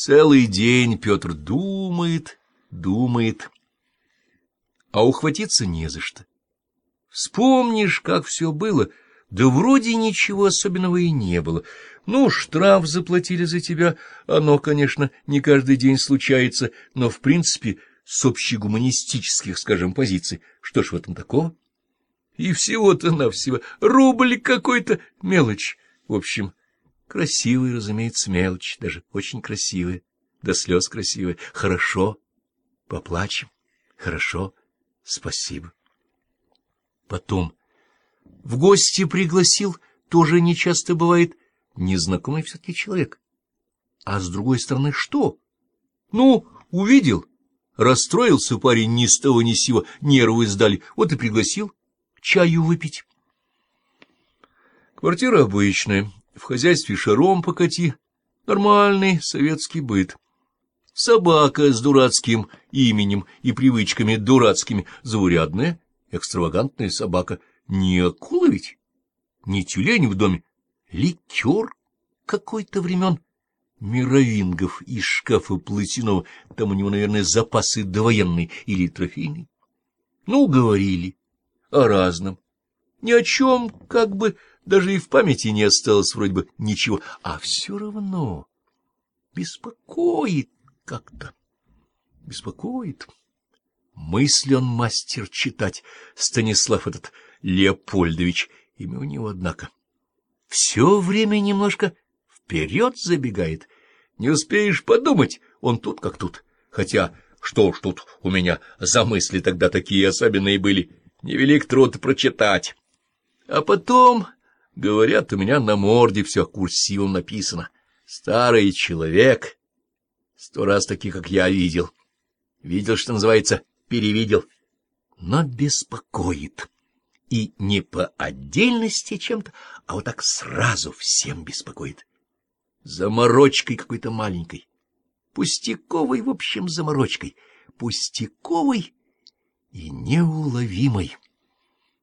Целый день Петр думает, думает, а ухватиться не за что. Вспомнишь, как все было, да вроде ничего особенного и не было. Ну, штраф заплатили за тебя, оно, конечно, не каждый день случается, но, в принципе, с общегуманистических, скажем, позиций, что ж в этом такого? И всего-то навсего рубль какой-то, мелочь. В общем, красивый, разумеется, мелочь, даже очень красивая, до слез красивая. Хорошо, поплачем, хорошо, спасибо. Потом в гости пригласил, тоже нечасто бывает, незнакомый все-таки человек. А с другой стороны, что? Ну, увидел, расстроился парень ни с того ни с сего, нервы сдали, вот и пригласил чаю выпить. Квартира обычная, в хозяйстве шаром покати, нормальный советский быт. Собака с дурацким именем и привычками дурацкими, заурядная, экстравагантная собака. Не акула ведь, не тюлень в доме, ликер какой-то времен. Мировингов из шкафа платяного, там у него, наверное, запасы довоенные или трофейные. Ну, говорили о разном. Ни о чем, как бы, даже и в памяти не осталось вроде бы ничего, а все равно беспокоит как-то, беспокоит. Мысли он мастер читать, Станислав этот Леопольдович, имя у него, однако. Все время немножко вперед забегает. Не успеешь подумать, он тут как тут. Хотя, что ж тут у меня за мысли тогда такие особенные были, невелик труд прочитать. А потом, говорят, у меня на морде все курсивом написано. Старый человек, сто раз таких, как я, видел. Видел, что называется, перевидел. Но беспокоит. И не по отдельности чем-то, а вот так сразу всем беспокоит. Заморочкой какой-то маленькой. Пустяковой, в общем, заморочкой. Пустяковой и неуловимой.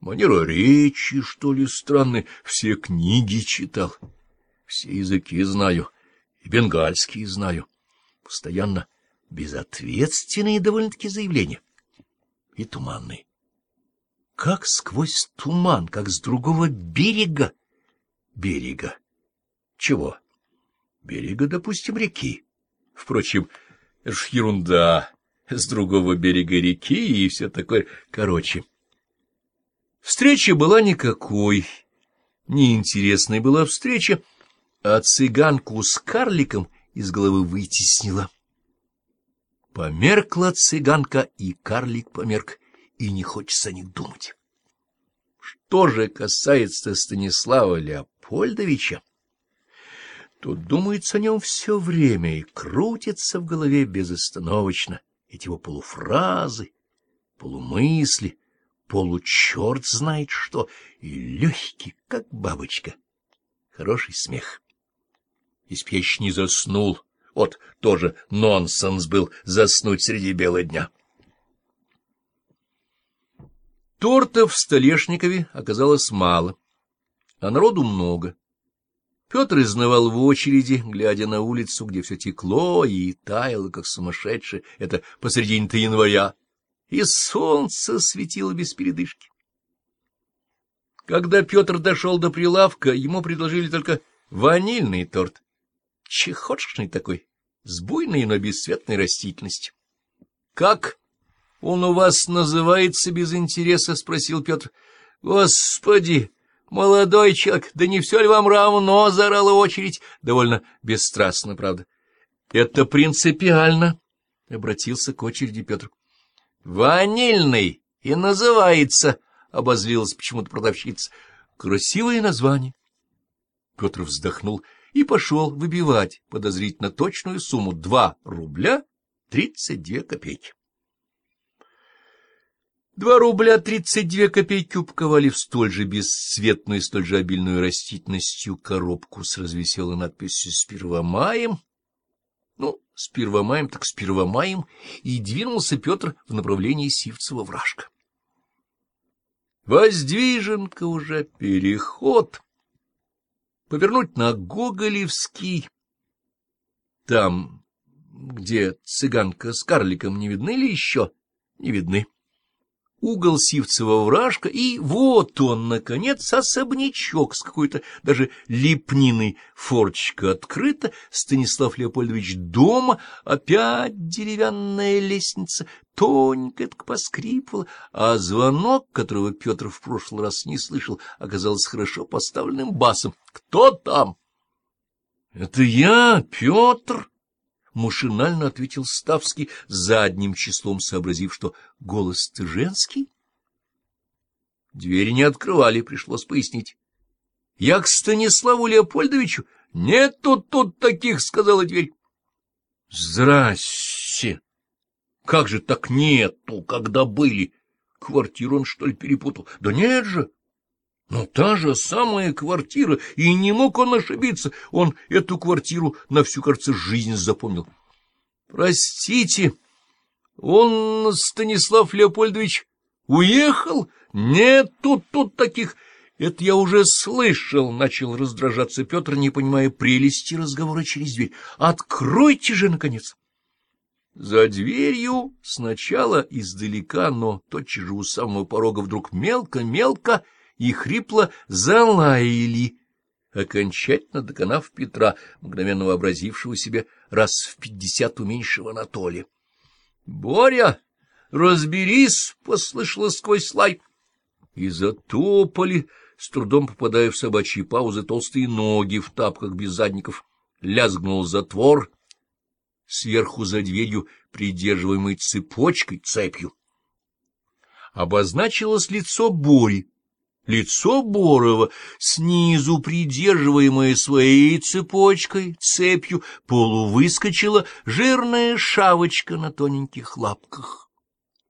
Манера речи, что ли, странная, все книги читал, все языки знаю, и бенгальские знаю. Постоянно безответственные довольно-таки заявления. И туманные. Как сквозь туман, как с другого берега. Берега. Чего? Берега, допустим, реки. Впрочем, это ж ерунда с другого берега реки и все такое. Короче, встреча была никакой. Неинтересной была встреча, а цыганку с карликом из головы вытеснила. Померкла цыганка, и карлик померк, и не хочется о них думать. Что же касается Станислава Леопольдовича, то думается о нем все время и крутится в голове безостановочно эти его полуфразы, полумысли, получерт знает что, и легкий, как бабочка. Хороший смех. Если б не заснул, вот тоже нонсенс был заснуть среди бела дня. Тортов в Столешникове оказалось мало, а народу много. Петр изнывал в очереди, глядя на улицу, где все текло и таяло, как сумасшедшее, это посредине-то января, и солнце светило без передышки. Когда Петр дошел до прилавка, ему предложили только ванильный торт, чехотшный такой, с буйной, но бесцветной растительностью. — Как он у вас называется без интереса? — спросил Петр. — Господи! «Молодой человек, да не все ли вам равно?» — заорала очередь, довольно бесстрастно, правда. «Это принципиально», — обратился к очереди Петр. «Ванильный и называется», — обозлилась почему-то продавщица. «Красивое название». Петр вздохнул и пошел выбивать подозрительно точную сумму — два рубля тридцать две копейки. Два рубля тридцать две копейки упаковали в столь же бесцветную и столь же обильную растительностью коробку с развеселой надписью «С Первомаем». Ну, с Первомаем так с Первомаем, и двинулся Петр в направлении Сивцева-Вражка. Воздвиженка уже переход. Повернуть на Гоголевский. Там где цыганка с карликом не видны ли еще? Не видны угол Сивцева вражка, и вот он, наконец, особнячок с какой-то даже лепниной. Форчика открыта, Станислав Леопольдович дома, опять деревянная лестница, тоненько так поскрипывала, а звонок, которого Петр в прошлый раз не слышал, оказался хорошо поставленным басом. «Кто там?» «Это я, Петр!» Машинально ответил Ставский, задним числом сообразив, что голос-то женский. Двери не открывали, пришлось пояснить. — Я к Станиславу Леопольдовичу. — Нет тут тут таких, — сказала дверь. — Здрасте! Как же так нету, когда были? Квартиру он, что ли, перепутал? Да нет же! Но та же самая квартира, и не мог он ошибиться. Он эту квартиру на всю, кажется, жизнь запомнил. — Простите, он, Станислав Леопольдович, уехал? Нет, тут, тут таких... Это я уже слышал, — начал раздражаться Петр, не понимая прелести разговора через дверь. Откройте же, наконец! За дверью сначала издалека, но тотчас же у самого порога вдруг мелко-мелко и хрипло залаяли, окончательно доконав Петра, мгновенно вообразившего себе раз в пятьдесят уменьшего Анатолия. — Боря, разберись! — послышалось сквозь лай. И затопали, с трудом попадая в собачьи паузы, толстые ноги в тапках без задников. Лязгнул затвор, сверху за дверью, придерживаемой цепочкой, цепью. Обозначилось лицо Бори Лицо Борова, снизу придерживаемое своей цепочкой, цепью, полувыскочила жирная шавочка на тоненьких лапках.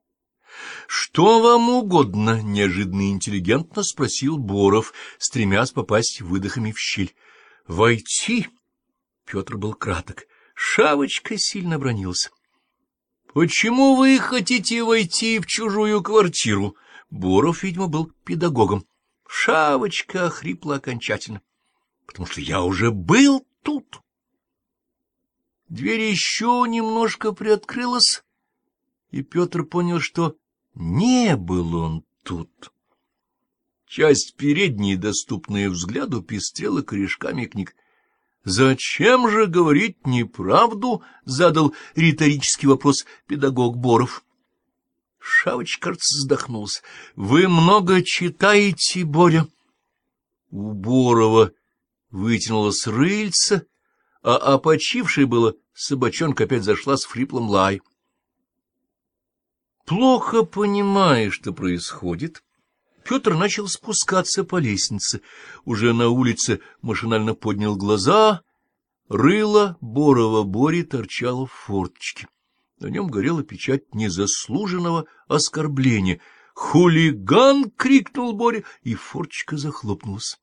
— Что вам угодно? — неожиданно интеллигентно спросил Боров, стремясь попасть выдохами в щель. — Войти? Петр был краток. Шавочка сильно бронился. — Почему вы хотите войти в чужую квартиру? Боров, видимо, был педагогом. Шавочка охрипла окончательно, потому что я уже был тут. Дверь еще немножко приоткрылась, и Петр понял, что не был он тут. Часть передней, доступная взгляду, пестрела корешками книг. «Зачем же говорить неправду?» — задал риторический вопрос педагог Боров. Шавыч, кажется, вздохнулся. — Вы много читаете, Боря? У Борова вытянулось рыльце, а опочившей было собачонка опять зашла с фриплом лай. Плохо понимая, что происходит, Петр начал спускаться по лестнице. Уже на улице машинально поднял глаза. Рыло Борова Бори торчало в форточке. На нем горела печать незаслуженного оскорбления. «Хулиган!» — крикнул Боря, и форчика захлопнулась.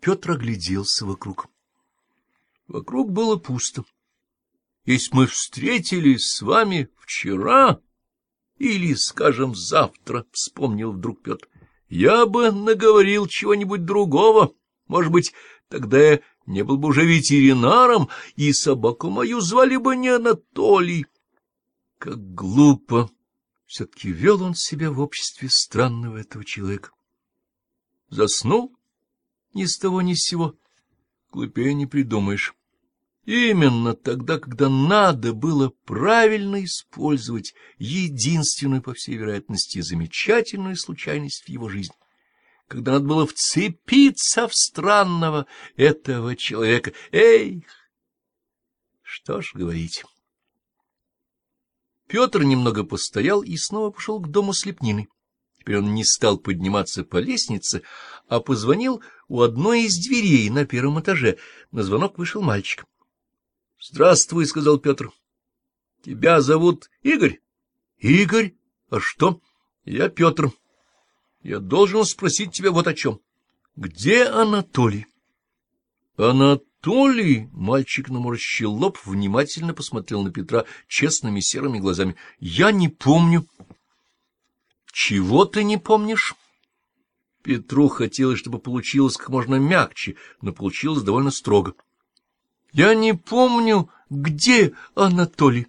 Петр огляделся вокруг. Вокруг было пусто. Если мы встретились с вами вчера или, скажем, завтра, — вспомнил вдруг Петр, — я бы наговорил чего-нибудь другого. Может быть, тогда я не был бы уже ветеринаром, и собаку мою звали бы не Анатолий. Как глупо! Все-таки вел он себя в обществе странного этого человека. Заснул ни с того ни с сего. Глупее не придумаешь. Именно тогда, когда надо было правильно использовать единственную, по всей вероятности, замечательную случайность в его жизни когда надо было вцепиться в странного этого человека. Эй! Что ж говорить. Петр немного постоял и снова пошел к дому слепнины. Теперь он не стал подниматься по лестнице, а позвонил у одной из дверей на первом этаже. На звонок вышел мальчик. — Здравствуй, — сказал Петр. — Тебя зовут Игорь? — Игорь? А что? — Я Петр. — я должен спросить тебя вот о чем. Где Анатолий? Анатолий, мальчик наморщил лоб, внимательно посмотрел на Петра честными серыми глазами. Я не помню. Чего ты не помнишь? Петру хотелось, чтобы получилось как можно мягче, но получилось довольно строго. — Я не помню, Где Анатолий?